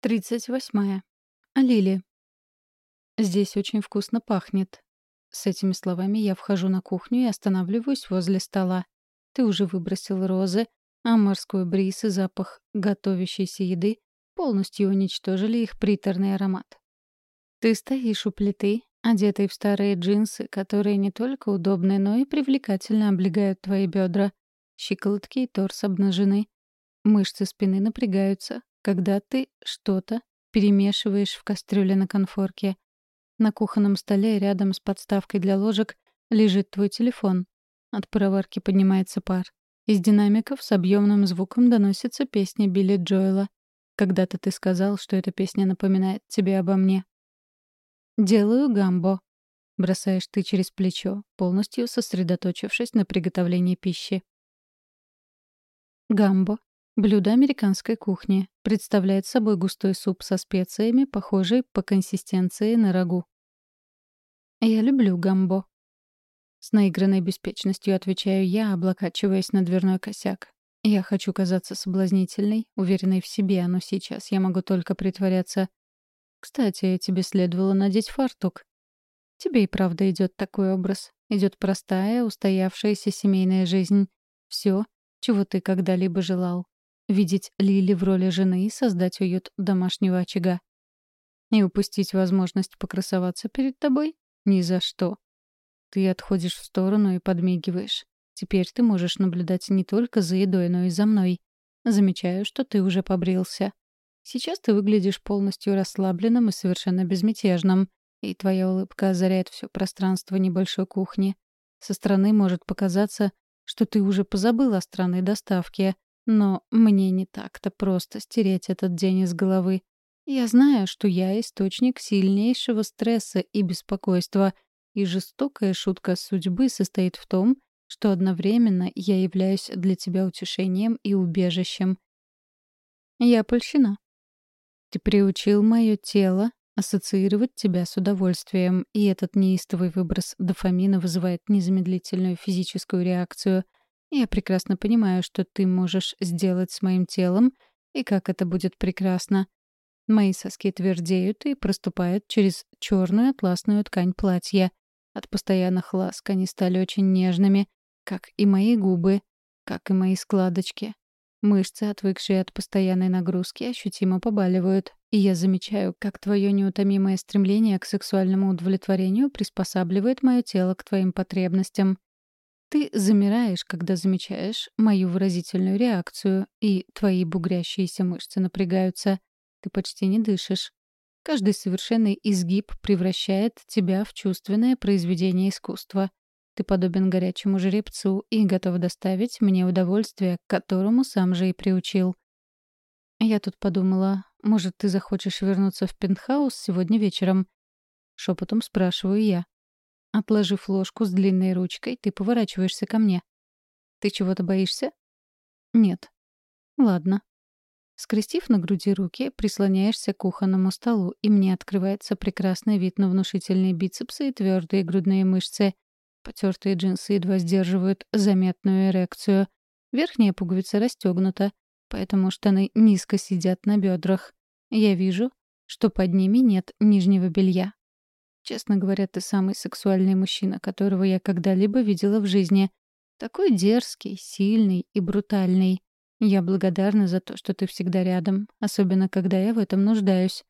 Тридцать восьмая. Лили. Здесь очень вкусно пахнет. С этими словами я вхожу на кухню и останавливаюсь возле стола. Ты уже выбросил розы, а морской бриз и запах готовящейся еды полностью уничтожили их приторный аромат. Ты стоишь у плиты, одетый в старые джинсы, которые не только удобны, но и привлекательно облегают твои бедра. Щиколотки и торс обнажены. Мышцы спины напрягаются, когда ты что-то перемешиваешь в кастрюле на конфорке. На кухонном столе рядом с подставкой для ложек лежит твой телефон. От пароварки поднимается пар. Из динамиков с объемным звуком доносится песня Билли Джоэла. Когда-то ты сказал, что эта песня напоминает тебе обо мне. «Делаю гамбо», — бросаешь ты через плечо, полностью сосредоточившись на приготовлении пищи. Гамбо Блюдо американской кухни. Представляет собой густой суп со специями, похожий по консистенции на рагу. «Я люблю гамбо». С наигранной беспечностью отвечаю я, облокачиваясь на дверной косяк. Я хочу казаться соблазнительной, уверенной в себе, но сейчас я могу только притворяться. Кстати, тебе следовало надеть фартук. Тебе и правда идет такой образ. Идет простая, устоявшаяся семейная жизнь. Все, чего ты когда-либо желал видеть Лили в роли жены и создать уют домашнего очага. И упустить возможность покрасоваться перед тобой? Ни за что. Ты отходишь в сторону и подмигиваешь. Теперь ты можешь наблюдать не только за едой, но и за мной. Замечаю, что ты уже побрился. Сейчас ты выглядишь полностью расслабленным и совершенно безмятежным, и твоя улыбка озаряет все пространство небольшой кухни. Со стороны может показаться, что ты уже позабыл о странной доставке, но мне не так-то просто стереть этот день из головы. Я знаю, что я источник сильнейшего стресса и беспокойства, и жестокая шутка судьбы состоит в том, что одновременно я являюсь для тебя утешением и убежищем. Я польщена. Ты приучил мое тело ассоциировать тебя с удовольствием, и этот неистовый выброс дофамина вызывает незамедлительную физическую реакцию — я прекрасно понимаю, что ты можешь сделать с моим телом, и как это будет прекрасно. Мои соски твердеют и проступают через черную атласную ткань платья. От постоянных ласк они стали очень нежными, как и мои губы, как и мои складочки. Мышцы, отвыкшие от постоянной нагрузки, ощутимо побаливают, и я замечаю, как твое неутомимое стремление к сексуальному удовлетворению приспосабливает мое тело к твоим потребностям. Ты замираешь, когда замечаешь мою выразительную реакцию, и твои бугрящиеся мышцы напрягаются. Ты почти не дышишь. Каждый совершенный изгиб превращает тебя в чувственное произведение искусства. Ты подобен горячему жеребцу и готов доставить мне удовольствие, к которому сам же и приучил. Я тут подумала, может, ты захочешь вернуться в пентхаус сегодня вечером? Шепотом спрашиваю я. Отложив ложку с длинной ручкой, ты поворачиваешься ко мне. Ты чего-то боишься? Нет. Ладно. Скрестив на груди руки, прислоняешься к кухонному столу, и мне открывается прекрасный вид на внушительные бицепсы и твердые грудные мышцы. Потертые джинсы едва сдерживают заметную эрекцию. Верхняя пуговица расстегнута, поэтому штаны низко сидят на бедрах. Я вижу, что под ними нет нижнего белья. Честно говоря, ты самый сексуальный мужчина, которого я когда-либо видела в жизни. Такой дерзкий, сильный и брутальный. Я благодарна за то, что ты всегда рядом, особенно когда я в этом нуждаюсь.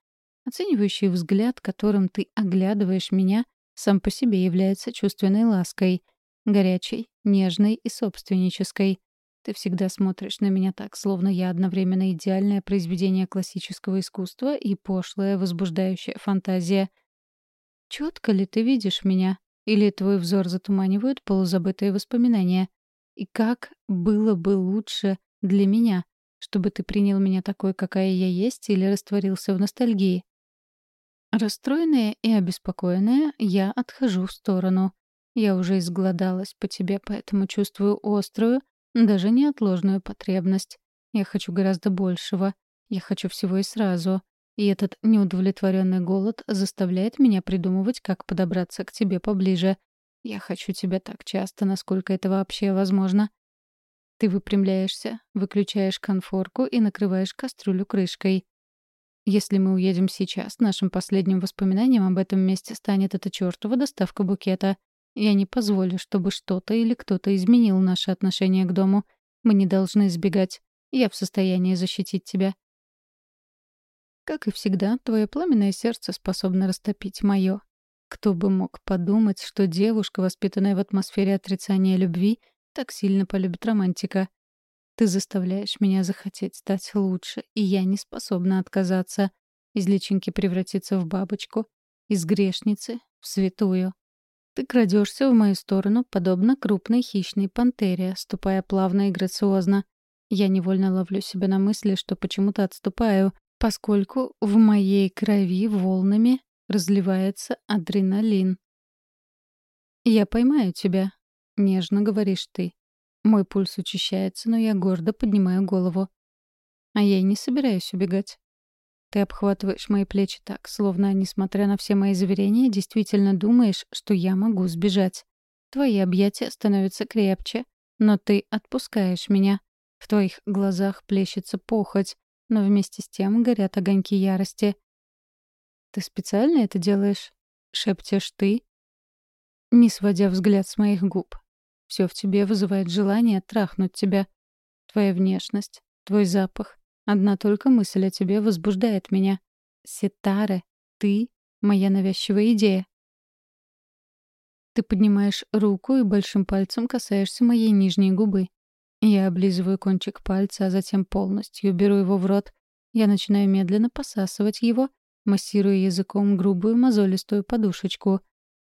Оценивающий взгляд, которым ты оглядываешь меня, сам по себе является чувственной лаской. Горячей, нежной и собственнической. Ты всегда смотришь на меня так, словно я одновременно идеальное произведение классического искусства и пошлая, возбуждающая фантазия — Четко ли ты видишь меня? Или твой взор затуманивают полузабытые воспоминания? И как было бы лучше для меня, чтобы ты принял меня такой, какая я есть, или растворился в ностальгии? Расстроенная и обеспокоенная, я отхожу в сторону. Я уже изгладалась по тебе, поэтому чувствую острую, даже неотложную потребность. Я хочу гораздо большего. Я хочу всего и сразу. И этот неудовлетворенный голод заставляет меня придумывать, как подобраться к тебе поближе. Я хочу тебя так часто, насколько это вообще возможно. Ты выпрямляешься, выключаешь конфорку и накрываешь кастрюлю крышкой. Если мы уедем сейчас, нашим последним воспоминанием об этом месте станет эта чёртова доставка букета. Я не позволю, чтобы что-то или кто-то изменил наше отношение к дому. Мы не должны избегать. Я в состоянии защитить тебя. Как и всегда, твое пламенное сердце способно растопить мое. Кто бы мог подумать, что девушка, воспитанная в атмосфере отрицания любви, так сильно полюбит романтика. Ты заставляешь меня захотеть стать лучше, и я не способна отказаться. Из личинки превратиться в бабочку, из грешницы — в святую. Ты крадешься в мою сторону, подобно крупной хищной пантере, ступая плавно и грациозно. Я невольно ловлю себя на мысли, что почему-то отступаю, поскольку в моей крови волнами разливается адреналин. «Я поймаю тебя», — нежно говоришь ты. Мой пульс учащается, но я гордо поднимаю голову. А я и не собираюсь убегать. Ты обхватываешь мои плечи так, словно, несмотря на все мои заверения, действительно думаешь, что я могу сбежать. Твои объятия становятся крепче, но ты отпускаешь меня. В твоих глазах плещется похоть, но вместе с тем горят огоньки ярости. «Ты специально это делаешь?» — шепчешь ты, не сводя взгляд с моих губ. Все в тебе вызывает желание трахнуть тебя. Твоя внешность, твой запах. Одна только мысль о тебе возбуждает меня. Сетаре, ты — моя навязчивая идея. Ты поднимаешь руку и большим пальцем касаешься моей нижней губы. Я облизываю кончик пальца, а затем полностью беру его в рот. Я начинаю медленно посасывать его, массируя языком грубую мозолистую подушечку.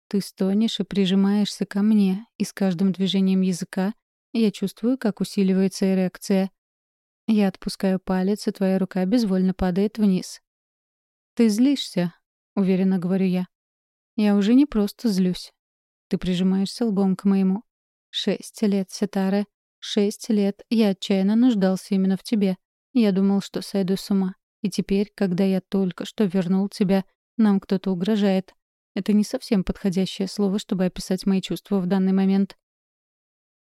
Ты стонешь и прижимаешься ко мне, и с каждым движением языка я чувствую, как усиливается эрекция. Я отпускаю палец, и твоя рука безвольно падает вниз. «Ты злишься», — уверенно говорю я. «Я уже не просто злюсь. Ты прижимаешься лбом к моему. Шесть лет, Сетаре. Шесть лет я отчаянно нуждался именно в тебе. Я думал, что сойду с ума. И теперь, когда я только что вернул тебя, нам кто-то угрожает. Это не совсем подходящее слово, чтобы описать мои чувства в данный момент.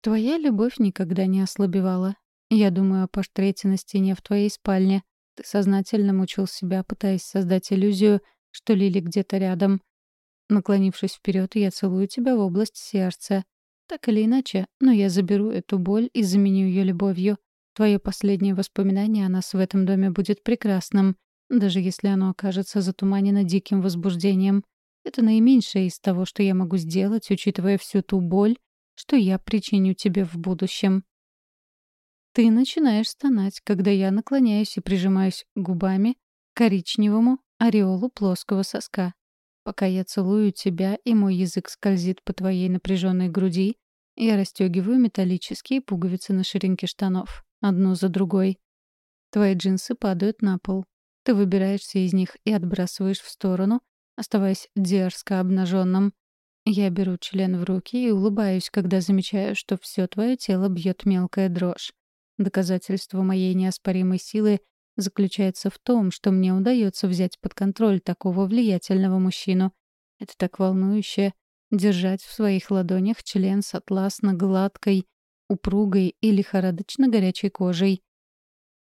Твоя любовь никогда не ослабевала. Я думаю о портрете на стене в твоей спальне. Ты сознательно мучил себя, пытаясь создать иллюзию, что Лили где-то рядом. Наклонившись вперед, я целую тебя в область сердца. Так или иначе, но я заберу эту боль и заменю ее любовью. Твое последнее воспоминание о нас в этом доме будет прекрасным, даже если оно окажется затуманено диким возбуждением. Это наименьшее из того, что я могу сделать, учитывая всю ту боль, что я причиню тебе в будущем. Ты начинаешь стонать, когда я наклоняюсь и прижимаюсь губами к коричневому ореолу плоского соска. Пока я целую тебя, и мой язык скользит по твоей напряженной груди, я расстегиваю металлические пуговицы на ширинке штанов, одну за другой. Твои джинсы падают на пол. Ты выбираешься из них и отбрасываешь в сторону, оставаясь дерзко обнаженным. Я беру член в руки и улыбаюсь, когда замечаю, что все твое тело бьет мелкая дрожь. Доказательство моей неоспоримой силы заключается в том, что мне удается взять под контроль такого влиятельного мужчину. Это так волнующе — держать в своих ладонях член с атласно-гладкой, упругой и лихорадочно горячей кожей.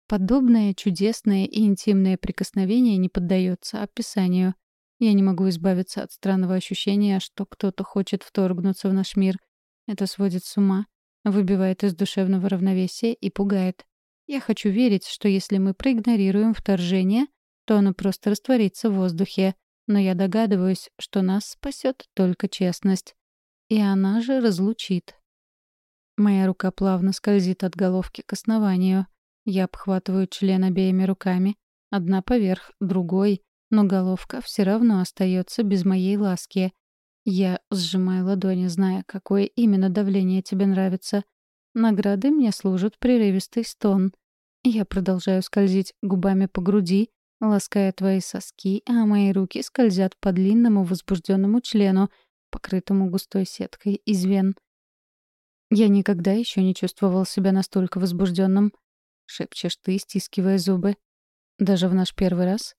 Подобное чудесное и интимное прикосновение не поддается описанию. Я не могу избавиться от странного ощущения, что кто-то хочет вторгнуться в наш мир. Это сводит с ума, выбивает из душевного равновесия и пугает. Я хочу верить, что если мы проигнорируем вторжение, то оно просто растворится в воздухе. Но я догадываюсь, что нас спасет только честность. И она же разлучит. Моя рука плавно скользит от головки к основанию. Я обхватываю член обеими руками, одна поверх другой, но головка все равно остается без моей ласки. Я сжимаю ладони, зная, какое именно давление тебе нравится. Наградой мне служит прерывистый стон. Я продолжаю скользить губами по груди, лаская твои соски, а мои руки скользят по длинному возбужденному члену, покрытому густой сеткой из вен. Я никогда еще не чувствовал себя настолько возбужденным, шепчешь ты, стискивая зубы. Даже в наш первый раз?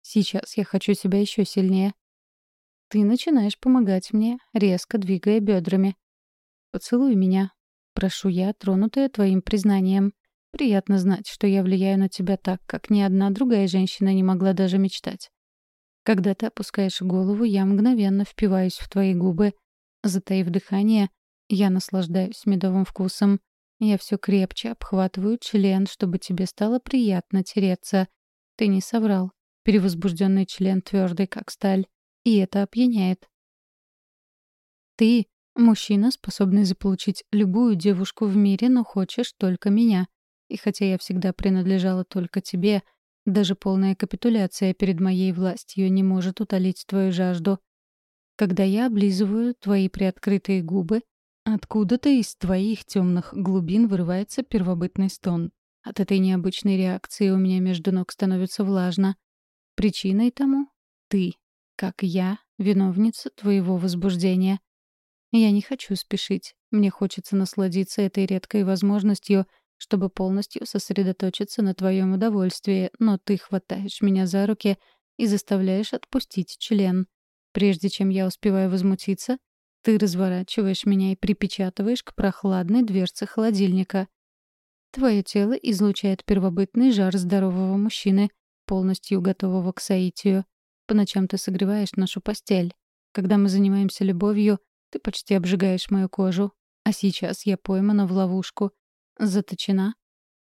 Сейчас я хочу тебя еще сильнее. Ты начинаешь помогать мне, резко двигая бедрами. Поцелуй меня, Прошу я, тронутая твоим признанием. Приятно знать, что я влияю на тебя так, как ни одна другая женщина не могла даже мечтать. Когда ты опускаешь голову, я мгновенно впиваюсь в твои губы. Затаив дыхание, я наслаждаюсь медовым вкусом. Я все крепче обхватываю член, чтобы тебе стало приятно тереться. Ты не соврал. Перевозбужденный член твердый, как сталь. И это опьяняет. Ты — мужчина, способный заполучить любую девушку в мире, но хочешь только меня. И хотя я всегда принадлежала только тебе, даже полная капитуляция перед моей властью не может утолить твою жажду. Когда я облизываю твои приоткрытые губы, откуда-то из твоих темных глубин вырывается первобытный стон. От этой необычной реакции у меня между ног становится влажно. Причиной тому — ты, как я, виновница твоего возбуждения. Я не хочу спешить. Мне хочется насладиться этой редкой возможностью, чтобы полностью сосредоточиться на твоем удовольствии, но ты хватаешь меня за руки и заставляешь отпустить член. Прежде чем я успеваю возмутиться, ты разворачиваешь меня и припечатываешь к прохладной дверце холодильника. Твое тело излучает первобытный жар здорового мужчины, полностью готового к соитию. По ночам ты согреваешь нашу постель. Когда мы занимаемся любовью, ты почти обжигаешь мою кожу. А сейчас я поймана в ловушку. Заточена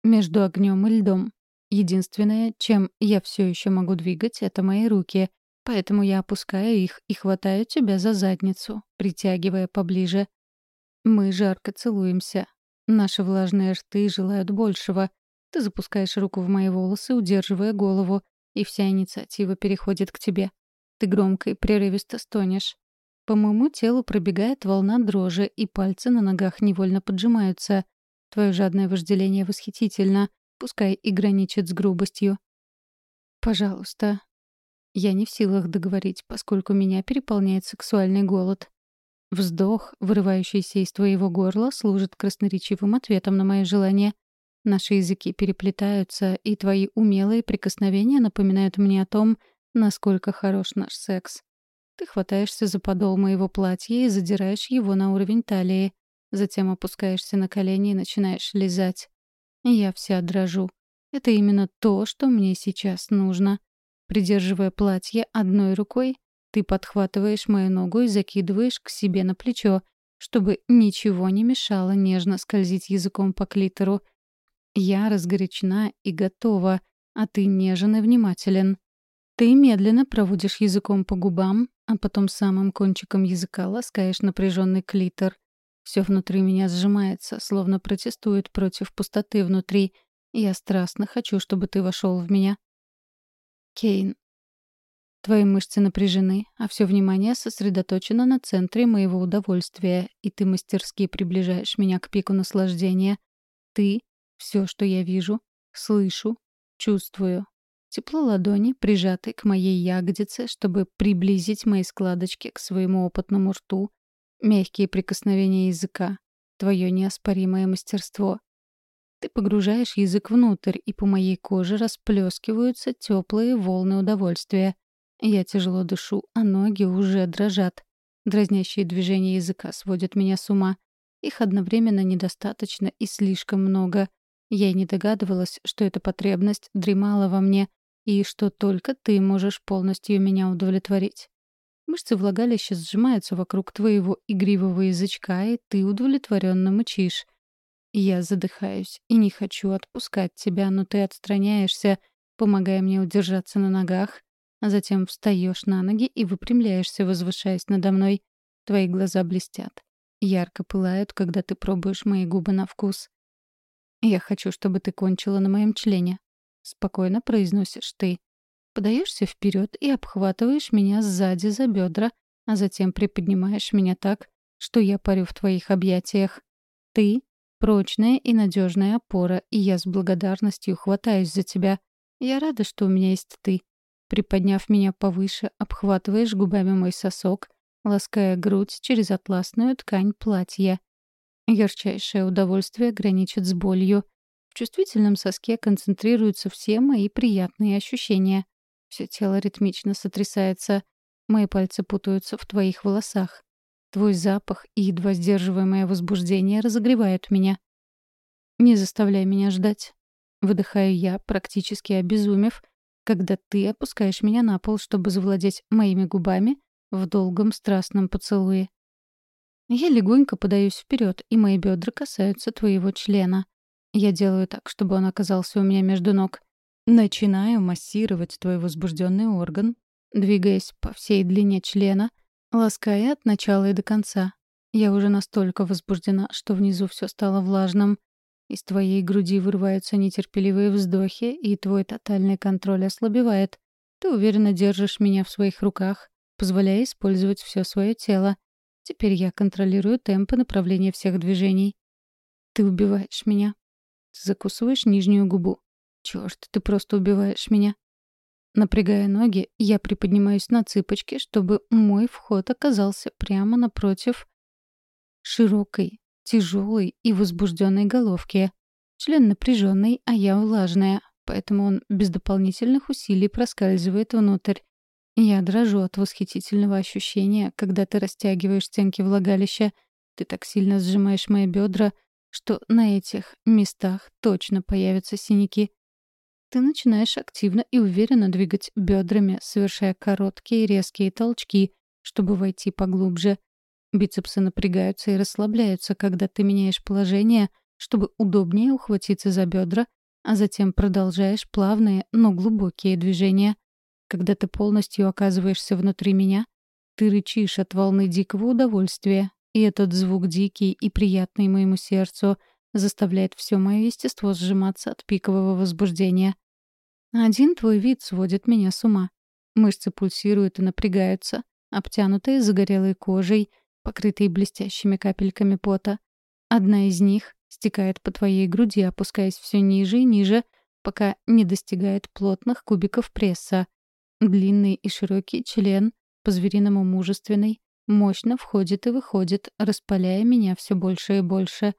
между огнем и льдом. Единственное, чем я все еще могу двигать, это мои руки. Поэтому я опускаю их и хватаю тебя за задницу, притягивая поближе. Мы жарко целуемся. Наши влажные рты желают большего. Ты запускаешь руку в мои волосы, удерживая голову, и вся инициатива переходит к тебе. Ты громко и прерывисто стонешь. По моему телу пробегает волна дрожи, и пальцы на ногах невольно поджимаются. Твое жадное вожделение восхитительно, пускай и граничит с грубостью. «Пожалуйста». Я не в силах договорить, поскольку меня переполняет сексуальный голод. Вздох, вырывающийся из твоего горла, служит красноречивым ответом на мое желание — Наши языки переплетаются, и твои умелые прикосновения напоминают мне о том, насколько хорош наш секс. Ты хватаешься за подол моего платья и задираешь его на уровень талии. Затем опускаешься на колени и начинаешь лизать. Я вся дрожу. Это именно то, что мне сейчас нужно. Придерживая платье одной рукой, ты подхватываешь мою ногу и закидываешь к себе на плечо, чтобы ничего не мешало нежно скользить языком по клитору, я разгорячена и готова, а ты нежен и внимателен. Ты медленно проводишь языком по губам, а потом самым кончиком языка ласкаешь напряженный клитор. Все внутри меня сжимается, словно протестует против пустоты внутри. Я страстно хочу, чтобы ты вошел в меня. Кейн. Твои мышцы напряжены, а все внимание сосредоточено на центре моего удовольствия, и ты мастерски приближаешь меня к пику наслаждения. Ты все, что я вижу, слышу, чувствую. Тепло ладони, прижатой к моей ягодице, чтобы приблизить мои складочки к своему опытному рту. Мягкие прикосновения языка. Твое неоспоримое мастерство. Ты погружаешь язык внутрь, и по моей коже расплескиваются теплые волны удовольствия. Я тяжело дышу, а ноги уже дрожат. Дразнящие движения языка сводят меня с ума. Их одновременно недостаточно и слишком много. Я и не догадывалась, что эта потребность дремала во мне, и что только ты можешь полностью меня удовлетворить. Мышцы влагалища сжимаются вокруг твоего игривого язычка, и ты удовлетворенно мычишь. Я задыхаюсь и не хочу отпускать тебя, но ты отстраняешься, помогая мне удержаться на ногах, а затем встаешь на ноги и выпрямляешься, возвышаясь надо мной. Твои глаза блестят. Ярко пылают, когда ты пробуешь мои губы на вкус. «Я хочу, чтобы ты кончила на моем члене», — спокойно произносишь ты. Подаешься вперед и обхватываешь меня сзади за бедра, а затем приподнимаешь меня так, что я парю в твоих объятиях. Ты — прочная и надежная опора, и я с благодарностью хватаюсь за тебя. Я рада, что у меня есть ты. Приподняв меня повыше, обхватываешь губами мой сосок, лаская грудь через атласную ткань платья. Ярчайшее удовольствие граничит с болью. Чувствительном соске концентрируются все мои приятные ощущения. Все тело ритмично сотрясается. Мои пальцы путаются в твоих волосах. Твой запах и едва сдерживаемое возбуждение разогревают меня. Не заставляй меня ждать. Выдыхаю я, практически обезумев, когда ты опускаешь меня на пол, чтобы завладеть моими губами в долгом страстном поцелуе. Я легонько подаюсь вперед, и мои бедра касаются твоего члена. Я делаю так, чтобы он оказался у меня между ног. Начинаю массировать твой возбужденный орган, двигаясь по всей длине члена, лаская от начала и до конца. Я уже настолько возбуждена, что внизу все стало влажным. Из твоей груди вырываются нетерпеливые вздохи, и твой тотальный контроль ослабевает. Ты уверенно держишь меня в своих руках, позволяя использовать все свое тело. Теперь я контролирую темп и направление всех движений. Ты убиваешь меня. Закусываешь нижнюю губу. Чёрт, ты просто убиваешь меня. Напрягая ноги, я приподнимаюсь на цыпочки, чтобы мой вход оказался прямо напротив широкой, тяжелой и возбужденной головки. Член напряженный, а я влажная, поэтому он без дополнительных усилий проскальзывает внутрь. Я дрожу от восхитительного ощущения, когда ты растягиваешь стенки влагалища. Ты так сильно сжимаешь мои бедра, что на этих местах точно появятся синяки. Ты начинаешь активно и уверенно двигать бедрами, совершая короткие резкие толчки, чтобы войти поглубже. Бицепсы напрягаются и расслабляются, когда ты меняешь положение, чтобы удобнее ухватиться за бедра, а затем продолжаешь плавные, но глубокие движения. Когда ты полностью оказываешься внутри меня, ты рычишь от волны дикого удовольствия, и этот звук дикий и приятный моему сердцу заставляет все мое естество сжиматься от пикового возбуждения. Один твой вид сводит меня с ума. Мышцы пульсируют и напрягаются, обтянутые загорелой кожей, покрытые блестящими капельками пота. Одна из них стекает по твоей груди, опускаясь все ниже и ниже, пока не достигает плотных кубиков пресса. Длинный и широкий член, по-звериному мужественный, мощно входит и выходит, распаляя меня все больше и больше.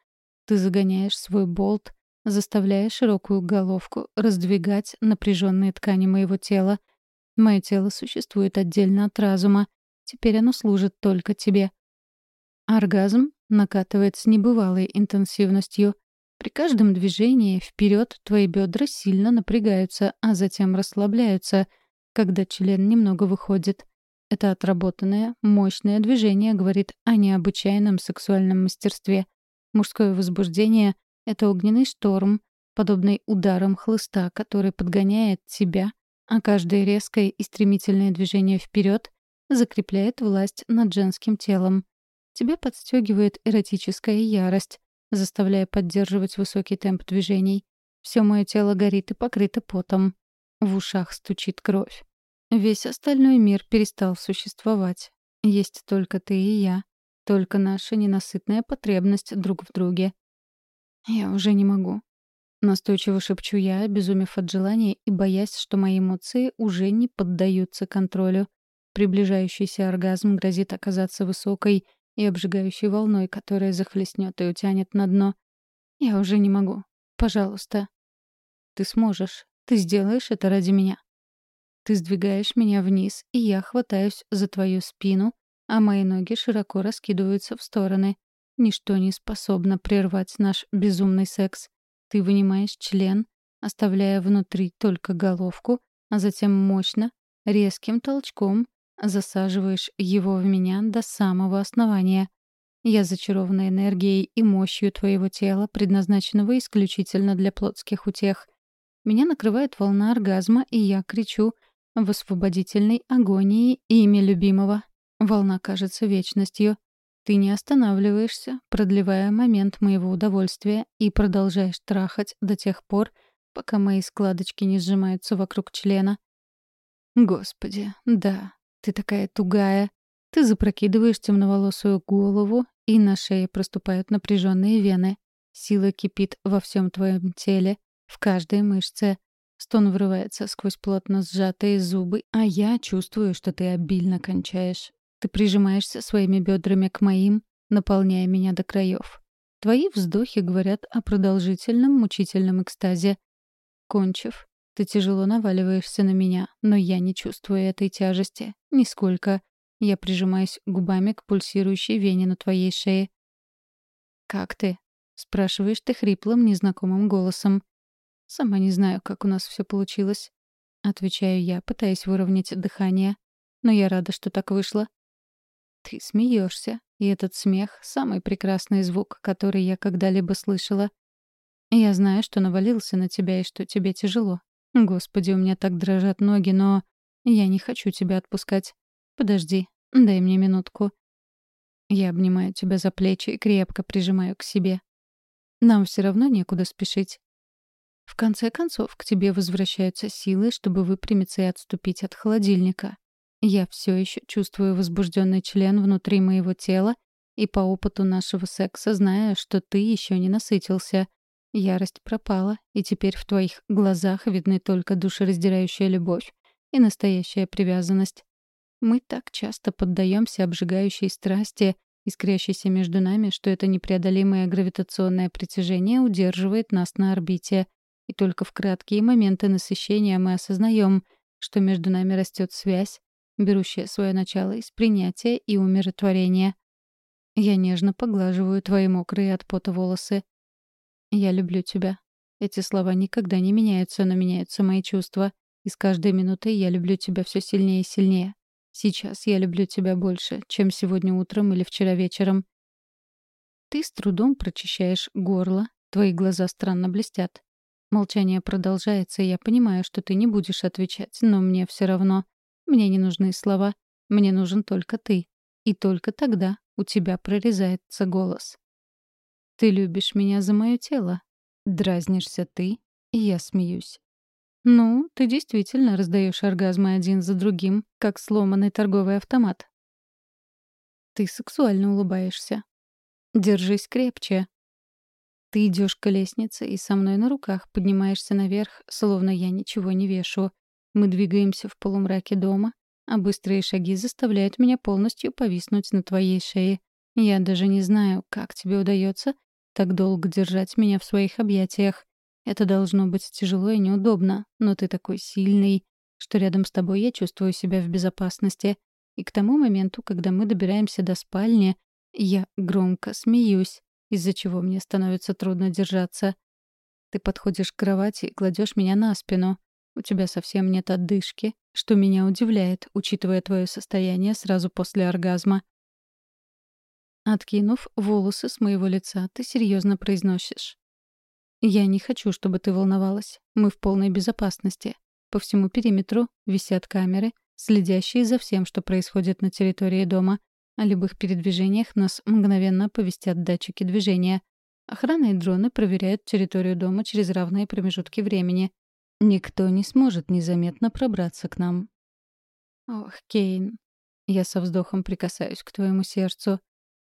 Ты загоняешь свой болт, заставляя широкую головку раздвигать напряженные ткани моего тела. Мое тело существует отдельно от разума. Теперь оно служит только тебе. Оргазм накатывает с небывалой интенсивностью. При каждом движении вперед твои бедра сильно напрягаются, а затем расслабляются, когда член немного выходит. Это отработанное, мощное движение говорит о необычайном сексуальном мастерстве. Мужское возбуждение — это огненный шторм, подобный ударам хлыста, который подгоняет тебя, а каждое резкое и стремительное движение вперед закрепляет власть над женским телом. Тебя подстегивает эротическая ярость, заставляя поддерживать высокий темп движений. Все мое тело горит и покрыто потом. В ушах стучит кровь. Весь остальной мир перестал существовать. Есть только ты и я. Только наша ненасытная потребность друг в друге. Я уже не могу. Настойчиво шепчу я, обезумев от желания и боясь, что мои эмоции уже не поддаются контролю. Приближающийся оргазм грозит оказаться высокой и обжигающей волной, которая захлестнет и утянет на дно. Я уже не могу. Пожалуйста. Ты сможешь. Ты сделаешь это ради меня. Ты сдвигаешь меня вниз, и я хватаюсь за твою спину, а мои ноги широко раскидываются в стороны. Ничто не способно прервать наш безумный секс. Ты вынимаешь член, оставляя внутри только головку, а затем мощно, резким толчком засаживаешь его в меня до самого основания. Я зачарована энергией и мощью твоего тела, предназначенного исключительно для плотских утех. Меня накрывает волна оргазма, и я кричу в освободительной агонии имя любимого. Волна кажется вечностью. Ты не останавливаешься, продлевая момент моего удовольствия, и продолжаешь трахать до тех пор, пока мои складочки не сжимаются вокруг члена. Господи, да, ты такая тугая. Ты запрокидываешь темноволосую голову, и на шее проступают напряженные вены. Сила кипит во всем твоем теле, в каждой мышце. Стон врывается сквозь плотно сжатые зубы, а я чувствую, что ты обильно кончаешь. Ты прижимаешься своими бедрами к моим, наполняя меня до краев. Твои вздохи говорят о продолжительном мучительном экстазе. Кончив, ты тяжело наваливаешься на меня, но я не чувствую этой тяжести. Нисколько. Я прижимаюсь губами к пульсирующей вене на твоей шее. «Как ты?» — спрашиваешь ты хриплым, незнакомым голосом. Сама не знаю, как у нас все получилось. Отвечаю я, пытаясь выровнять дыхание. Но я рада, что так вышло. Ты смеешься, и этот смех — самый прекрасный звук, который я когда-либо слышала. Я знаю, что навалился на тебя и что тебе тяжело. Господи, у меня так дрожат ноги, но я не хочу тебя отпускать. Подожди, дай мне минутку. Я обнимаю тебя за плечи и крепко прижимаю к себе. Нам все равно некуда спешить. В конце концов, к тебе возвращаются силы, чтобы выпрямиться и отступить от холодильника. Я все еще чувствую возбужденный член внутри моего тела и по опыту нашего секса знаю, что ты еще не насытился. Ярость пропала, и теперь в твоих глазах видны только душераздирающая любовь и настоящая привязанность. Мы так часто поддаемся обжигающей страсти, искрящейся между нами, что это непреодолимое гравитационное притяжение удерживает нас на орбите. И только в краткие моменты насыщения мы осознаем, что между нами растет связь, берущая свое начало из принятия и умиротворения. Я нежно поглаживаю твои мокрые от пота волосы. «Я люблю тебя». Эти слова никогда не меняются, но меняются мои чувства. И с каждой минутой я люблю тебя все сильнее и сильнее. Сейчас я люблю тебя больше, чем сегодня утром или вчера вечером. Ты с трудом прочищаешь горло, твои глаза странно блестят. Молчание продолжается, и я понимаю, что ты не будешь отвечать, но мне все равно. Мне не нужны слова, мне нужен только ты. И только тогда у тебя прорезается голос. Ты любишь меня за мое тело. Дразнишься ты, и я смеюсь. «Ну, ты действительно раздаешь оргазмы один за другим, как сломанный торговый автомат». Ты сексуально улыбаешься. Держись крепче. Ты идешь к лестнице и со мной на руках поднимаешься наверх, словно я ничего не вешу. Мы двигаемся в полумраке дома, а быстрые шаги заставляют меня полностью повиснуть на твоей шее. Я даже не знаю, как тебе удается так долго держать меня в своих объятиях. Это должно быть тяжело и неудобно, но ты такой сильный, что рядом с тобой я чувствую себя в безопасности. И к тому моменту, когда мы добираемся до спальни, я громко смеюсь, из-за чего мне становится трудно держаться. Ты подходишь к кровати и кладешь меня на спину. У тебя совсем нет отдышки, что меня удивляет, учитывая твое состояние сразу после оргазма. Откинув волосы с моего лица, ты серьезно произносишь. «Я не хочу, чтобы ты волновалась. Мы в полной безопасности. По всему периметру висят камеры, следящие за всем, что происходит на территории дома. О любых передвижениях нас мгновенно оповестят датчики движения. Охрана и дроны проверяют территорию дома через равные промежутки времени. Никто не сможет незаметно пробраться к нам. Ох, Кейн. Я со вздохом прикасаюсь к твоему сердцу.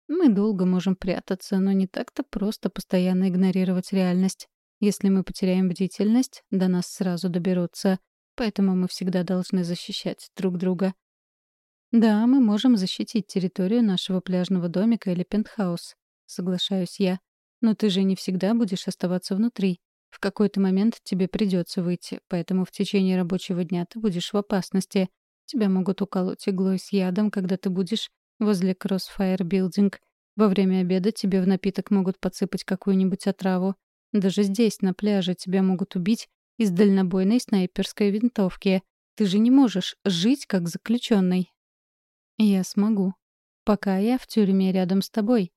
Мы долго можем прятаться, но не так-то просто постоянно игнорировать реальность. Если мы потеряем бдительность, до нас сразу доберутся. Поэтому мы всегда должны защищать друг друга. Да, мы можем защитить территорию нашего пляжного домика или пентхаус. Соглашаюсь я. Но ты же не всегда будешь оставаться внутри. В какой-то момент тебе придется выйти, поэтому в течение рабочего дня ты будешь в опасности. Тебя могут уколоть иглой с ядом, когда ты будешь возле Crossfire Building. Во время обеда тебе в напиток могут подсыпать какую-нибудь отраву. Даже здесь, на пляже, тебя могут убить из дальнобойной снайперской винтовки. Ты же не можешь жить как заключенный. Я смогу. Пока я в тюрьме рядом с тобой.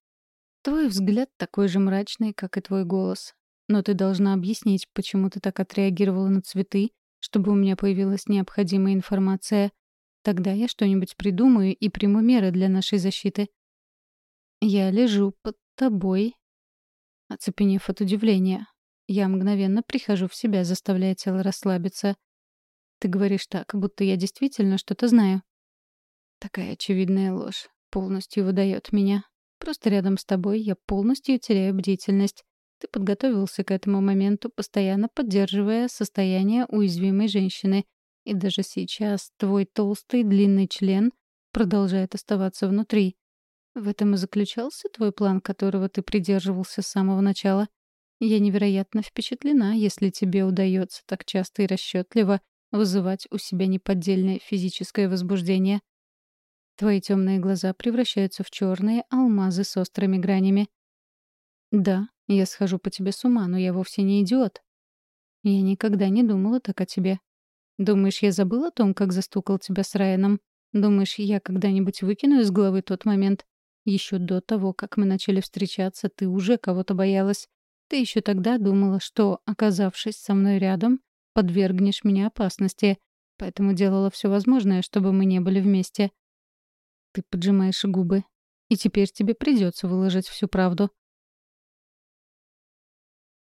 Твой взгляд такой же мрачный, как и твой голос. Но ты должна объяснить, почему ты так отреагировала на цветы, чтобы у меня появилась необходимая информация. Тогда я что-нибудь придумаю и приму меры для нашей защиты. Я лежу под тобой, оцепенев от удивления. Я мгновенно прихожу в себя, заставляя тело расслабиться. Ты говоришь так, будто я действительно что-то знаю. Такая очевидная ложь полностью выдает меня. Просто рядом с тобой я полностью теряю бдительность. Ты подготовился к этому моменту, постоянно поддерживая состояние уязвимой женщины, и даже сейчас твой толстый длинный член продолжает оставаться внутри. В этом и заключался твой план, которого ты придерживался с самого начала. Я невероятно впечатлена, если тебе удается так часто и расчетливо вызывать у себя неподдельное физическое возбуждение. Твои темные глаза превращаются в черные алмазы с острыми гранями. Да, я схожу по тебе с ума, но я вовсе не идиот. Я никогда не думала так о тебе. Думаешь, я забыла о том, как застукал тебя с Райаном? Думаешь, я когда-нибудь выкину из головы тот момент? Еще до того, как мы начали встречаться, ты уже кого-то боялась. Ты еще тогда думала, что, оказавшись со мной рядом, подвергнешь меня опасности, поэтому делала все возможное, чтобы мы не были вместе. Ты поджимаешь губы. И теперь тебе придется выложить всю правду.